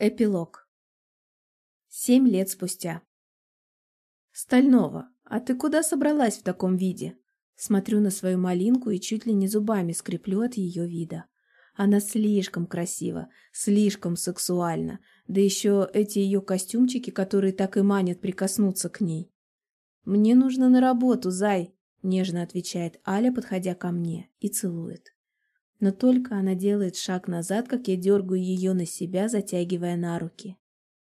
Эпилог. Семь лет спустя. «Стального, а ты куда собралась в таком виде?» Смотрю на свою малинку и чуть ли не зубами скреплю от ее вида. Она слишком красива, слишком сексуальна, да еще эти ее костюмчики, которые так и манят прикоснуться к ней. «Мне нужно на работу, зай», — нежно отвечает Аля, подходя ко мне, и целует. Но только она делает шаг назад, как я дергаю ее на себя, затягивая на руки.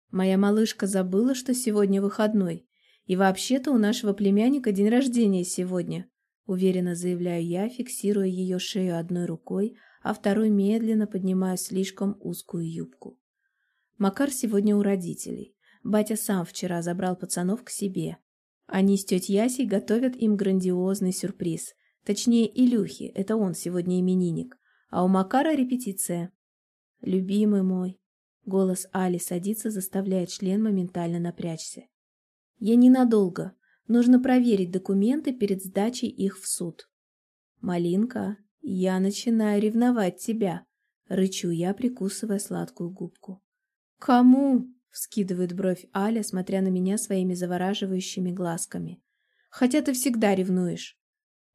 Моя малышка забыла, что сегодня выходной. И вообще-то у нашего племянника день рождения сегодня. Уверенно заявляю я, фиксируя ее шею одной рукой, а второй медленно поднимаю слишком узкую юбку. Макар сегодня у родителей. Батя сам вчера забрал пацанов к себе. Они с тетей Ясей готовят им грандиозный сюрприз – Точнее, Илюхи, это он сегодня именинник, а у Макара репетиция. «Любимый мой», — голос Али садится, заставляет член моментально напрячься. «Я ненадолго. Нужно проверить документы перед сдачей их в суд». «Малинка, я начинаю ревновать тебя», — рычу я, прикусывая сладкую губку. «Кому?» — вскидывает бровь Аля, смотря на меня своими завораживающими глазками. «Хотя ты всегда ревнуешь».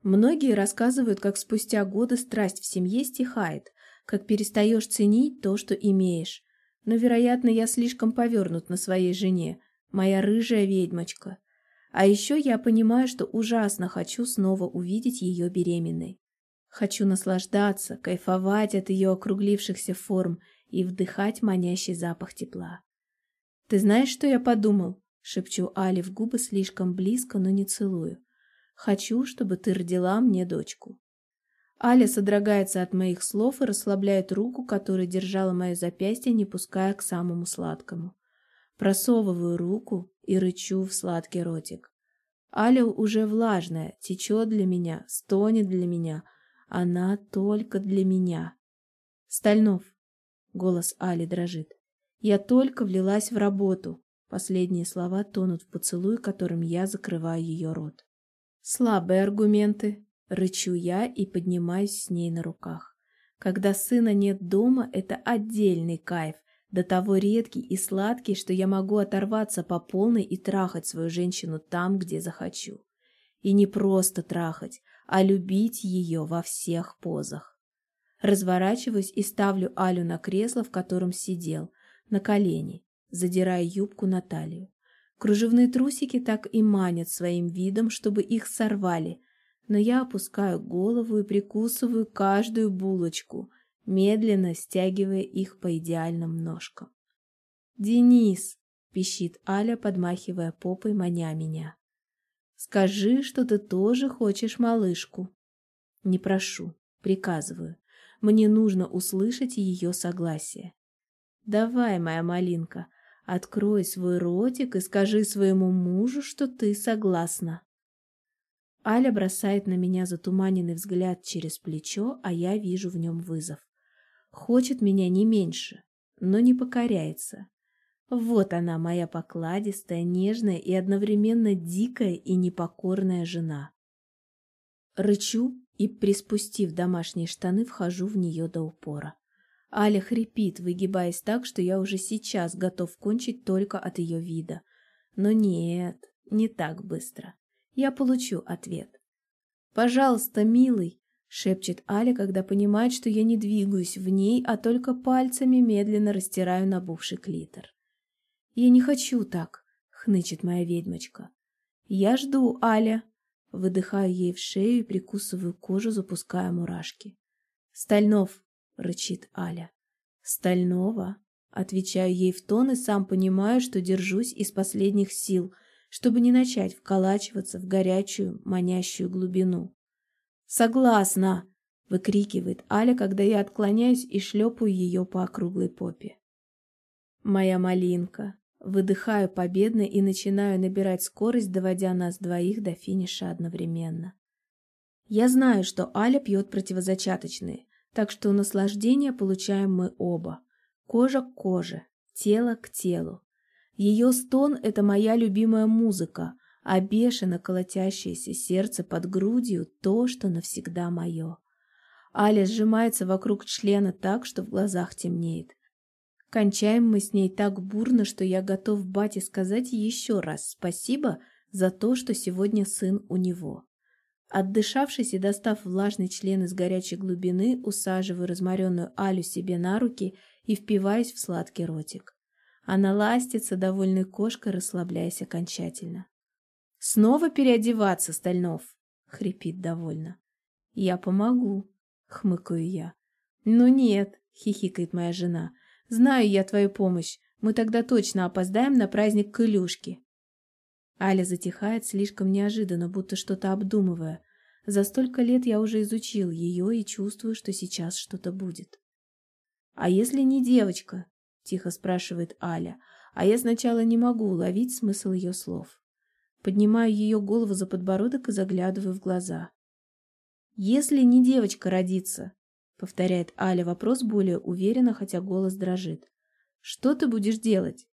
Многие рассказывают, как спустя годы страсть в семье стихает, как перестаешь ценить то, что имеешь. Но, вероятно, я слишком повернут на своей жене, моя рыжая ведьмочка. А еще я понимаю, что ужасно хочу снова увидеть ее беременной. Хочу наслаждаться, кайфовать от ее округлившихся форм и вдыхать манящий запах тепла. «Ты знаешь, что я подумал?» — шепчу Али в губы слишком близко, но не целую. Хочу, чтобы ты родила мне дочку. Аля содрогается от моих слов и расслабляет руку, которая держала мое запястье, не пуская к самому сладкому. Просовываю руку и рычу в сладкий ротик. Аля уже влажная, течет для меня, стонет для меня. Она только для меня. Стальнов. Голос Али дрожит. Я только влилась в работу. Последние слова тонут в поцелуй, которым я закрываю ее рот. Слабые аргументы. Рычу я и поднимаюсь с ней на руках. Когда сына нет дома, это отдельный кайф, до того редкий и сладкий, что я могу оторваться по полной и трахать свою женщину там, где захочу. И не просто трахать, а любить ее во всех позах. Разворачиваюсь и ставлю Алю на кресло, в котором сидел, на колени, задирая юбку на талию. Кружевные трусики так и манят своим видом, чтобы их сорвали, но я опускаю голову и прикусываю каждую булочку, медленно стягивая их по идеальным ножкам. «Денис!» — пищит Аля, подмахивая попой, маня меня. «Скажи, что ты тоже хочешь малышку». «Не прошу, приказываю. Мне нужно услышать ее согласие». «Давай, моя малинка, Открой свой ротик и скажи своему мужу, что ты согласна. Аля бросает на меня затуманенный взгляд через плечо, а я вижу в нем вызов. Хочет меня не меньше, но не покоряется. Вот она, моя покладистая, нежная и одновременно дикая и непокорная жена. Рычу и, приспустив домашние штаны, вхожу в нее до упора. Аля хрипит, выгибаясь так, что я уже сейчас готов кончить только от ее вида. Но нет, не так быстро. Я получу ответ. «Пожалуйста, милый», — шепчет Аля, когда понимает, что я не двигаюсь в ней, а только пальцами медленно растираю набухший клитор. «Я не хочу так», — хнычет моя ведьмочка. «Я жду, Аля», — выдыхаю ей в шею и прикусываю кожу, запуская мурашки. «Стальнов, рычит Аля. Стального, отвечаю ей в тон и сам понимаю, что держусь из последних сил, чтобы не начать вколачиваться в горячую, манящую глубину. Согласна, выкрикивает Аля, когда я отклоняюсь и шлепаю ее по округлой попе. Моя малинка, выдыхаю победно и начинаю набирать скорость, доводя нас двоих до финиша одновременно. Я знаю, что Аля пьет противозачаточные, так что наслаждение получаем мы оба. Кожа к коже, тело к телу. Ее стон — это моя любимая музыка, а бешено колотящееся сердце под грудью — то, что навсегда мое. Аля сжимается вокруг члена так, что в глазах темнеет. Кончаем мы с ней так бурно, что я готов бате сказать еще раз спасибо за то, что сегодня сын у него. Отдышавшись и достав влажный член из горячей глубины, усаживаю разморенную Алю себе на руки и впиваюсь в сладкий ротик. Она ластится, довольной кошкой, расслабляясь окончательно. «Снова переодеваться, Стальнов!» — хрипит довольно. «Я помогу», — хмыкаю я. «Ну нет», — хихикает моя жена. «Знаю я твою помощь. Мы тогда точно опоздаем на праздник к Илюшке». Аля затихает слишком неожиданно, будто что-то обдумывая. За столько лет я уже изучил ее и чувствую, что сейчас что-то будет. «А если не девочка?» — тихо спрашивает Аля, а я сначала не могу уловить смысл ее слов. Поднимаю ее голову за подбородок и заглядываю в глаза. «Если не девочка родится», — повторяет Аля вопрос более уверенно, хотя голос дрожит, — «что ты будешь делать?»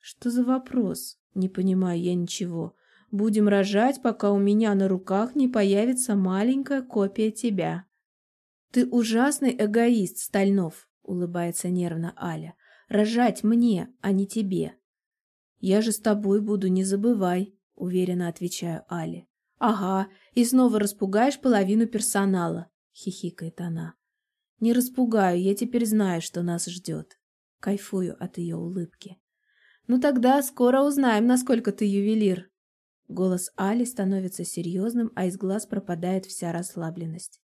«Что за вопрос?» Не понимаю я ничего. Будем рожать, пока у меня на руках не появится маленькая копия тебя. Ты ужасный эгоист, Стальнов, улыбается нервно Аля. Рожать мне, а не тебе. Я же с тобой буду, не забывай, уверенно отвечаю Але. Ага, и снова распугаешь половину персонала, хихикает она. Не распугаю, я теперь знаю, что нас ждет. Кайфую от ее улыбки. «Ну тогда скоро узнаем, насколько ты ювелир». Голос Али становится серьезным, а из глаз пропадает вся расслабленность.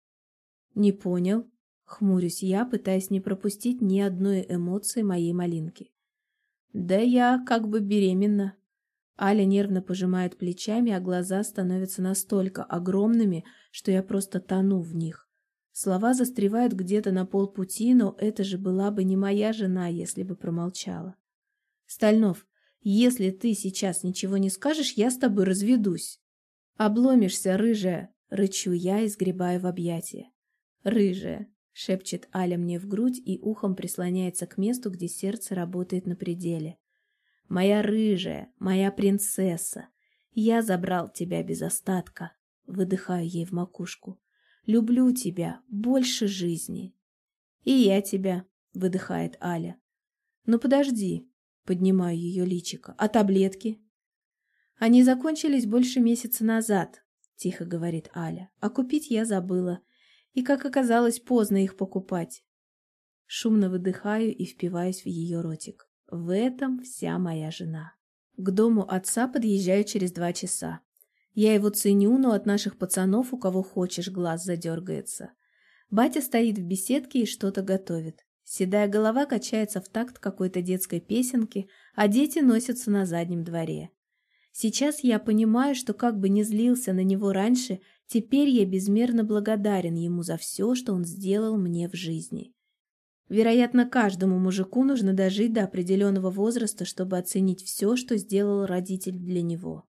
«Не понял?» — хмурюсь я, пытаясь не пропустить ни одной эмоции моей малинки. «Да я как бы беременна». Аля нервно пожимает плечами, а глаза становятся настолько огромными, что я просто тону в них. Слова застревают где-то на полпути, но это же была бы не моя жена, если бы промолчала. Стальнов, если ты сейчас ничего не скажешь, я с тобой разведусь. Обломишься, рыжая, рычу я и сгребаю в объятия. Рыжая, шепчет Аля мне в грудь и ухом прислоняется к месту, где сердце работает на пределе. Моя рыжая, моя принцесса, я забрал тебя без остатка, выдыхаю ей в макушку. Люблю тебя больше жизни. И я тебя, выдыхает Аля. Но подожди, Поднимаю ее личико. А таблетки? Они закончились больше месяца назад, тихо говорит Аля. А купить я забыла. И, как оказалось, поздно их покупать. Шумно выдыхаю и впиваюсь в ее ротик. В этом вся моя жена. К дому отца подъезжаю через два часа. Я его ценю, но от наших пацанов у кого хочешь глаз задергается. Батя стоит в беседке и что-то готовит. Седая голова качается в такт какой-то детской песенки, а дети носятся на заднем дворе. Сейчас я понимаю, что как бы не злился на него раньше, теперь я безмерно благодарен ему за все, что он сделал мне в жизни. Вероятно, каждому мужику нужно дожить до определенного возраста, чтобы оценить все, что сделал родитель для него.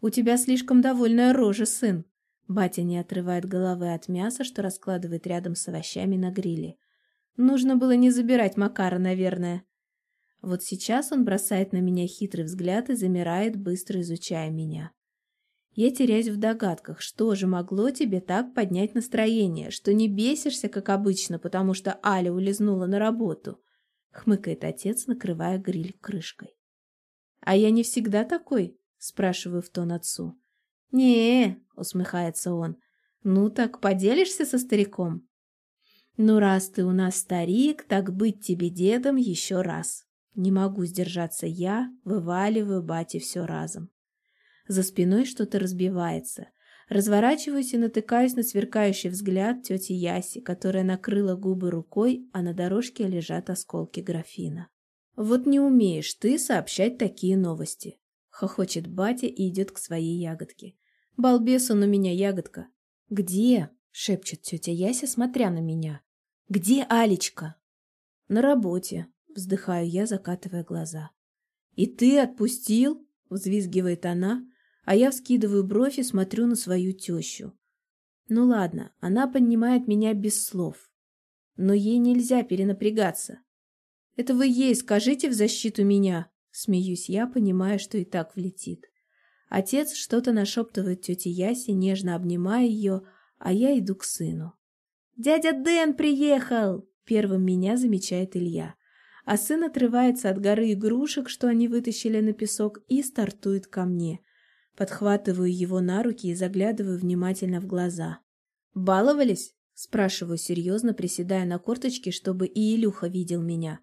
«У тебя слишком довольная рожа, сын!» Батя не отрывает головы от мяса, что раскладывает рядом с овощами на гриле. Нужно было не забирать Макара, наверное. Вот сейчас он бросает на меня хитрый взгляд и замирает, быстро изучая меня. Я теряюсь в догадках, что же могло тебе так поднять настроение, что не бесишься, как обычно, потому что Аля улизнула на работу, — хмыкает отец, накрывая гриль крышкой. — А я не всегда такой? — спрашиваю в тон отцу. — Не, — усмехается он, — ну так поделишься со стариком? «Ну, раз ты у нас старик, так быть тебе дедом еще раз». Не могу сдержаться я, вываливаю бате все разом. За спиной что-то разбивается. Разворачиваюсь и натыкаюсь на сверкающий взгляд тети Яси, которая накрыла губы рукой, а на дорожке лежат осколки графина. «Вот не умеешь ты сообщать такие новости!» Хохочет батя и идет к своей ягодке. «Балбес он у меня, ягодка!» «Где?» — шепчет тетя Яся, смотря на меня. «Где Алечка?» «На работе», — вздыхаю я, закатывая глаза. «И ты отпустил?» — взвизгивает она, а я вскидываю бровь и смотрю на свою тещу. Ну ладно, она поднимает меня без слов. Но ей нельзя перенапрягаться. Это вы ей скажите в защиту меня, смеюсь я, понимая, что и так влетит. Отец что-то нашептывает тете Ясе, нежно обнимая ее, а я иду к сыну. «Дядя Дэн приехал!» — первым меня замечает Илья. А сын отрывается от горы игрушек, что они вытащили на песок, и стартует ко мне. Подхватываю его на руки и заглядываю внимательно в глаза. «Баловались?» – спрашиваю серьезно, приседая на корточки, чтобы и Илюха видел меня.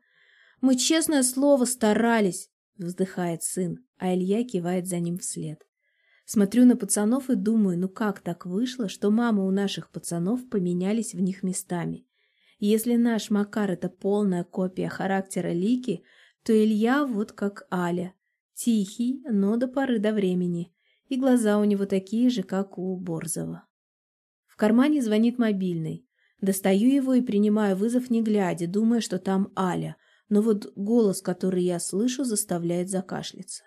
«Мы, честное слово, старались!» – вздыхает сын, а Илья кивает за ним вслед. Смотрю на пацанов и думаю, ну как так вышло, что мамы у наших пацанов поменялись в них местами. Если наш Макар – это полная копия характера Лики, то Илья вот как Аля. Тихий, но до поры до времени. И глаза у него такие же, как у Борзова. В кармане звонит мобильный. Достаю его и принимаю вызов не глядя, думая, что там Аля. Но вот голос, который я слышу, заставляет закашляться.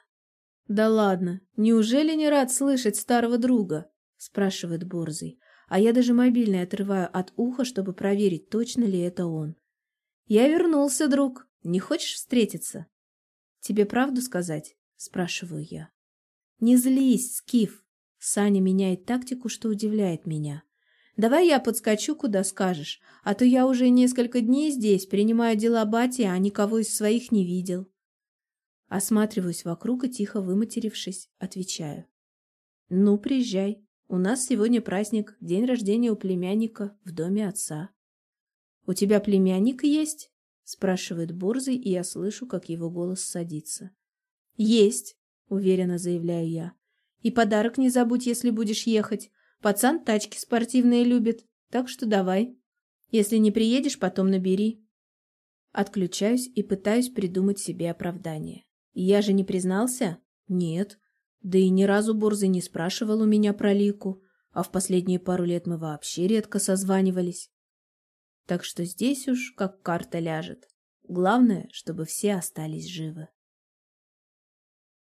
«Да ладно, неужели не рад слышать старого друга?» – спрашивает Борзый а я даже мобильный отрываю от уха, чтобы проверить, точно ли это он. «Я вернулся, друг. Не хочешь встретиться?» «Тебе правду сказать?» – спрашиваю я. «Не злись, Скиф!» Саня меняет тактику, что удивляет меня. «Давай я подскочу, куда скажешь, а то я уже несколько дней здесь, принимаю дела бати, а никого из своих не видел». Осматриваюсь вокруг и, тихо выматерившись, отвечаю. «Ну, приезжай». У нас сегодня праздник, день рождения у племянника в доме отца. «У тебя племянник есть?» – спрашивает Борзый, и я слышу, как его голос садится. «Есть», – уверенно заявляю я. «И подарок не забудь, если будешь ехать. Пацан тачки спортивные любит, так что давай. Если не приедешь, потом набери». Отключаюсь и пытаюсь придумать себе оправдание. «Я же не признался?» «Нет». Да и ни разу Борзый не спрашивал у меня про Лику, а в последние пару лет мы вообще редко созванивались. Так что здесь уж как карта ляжет. Главное, чтобы все остались живы.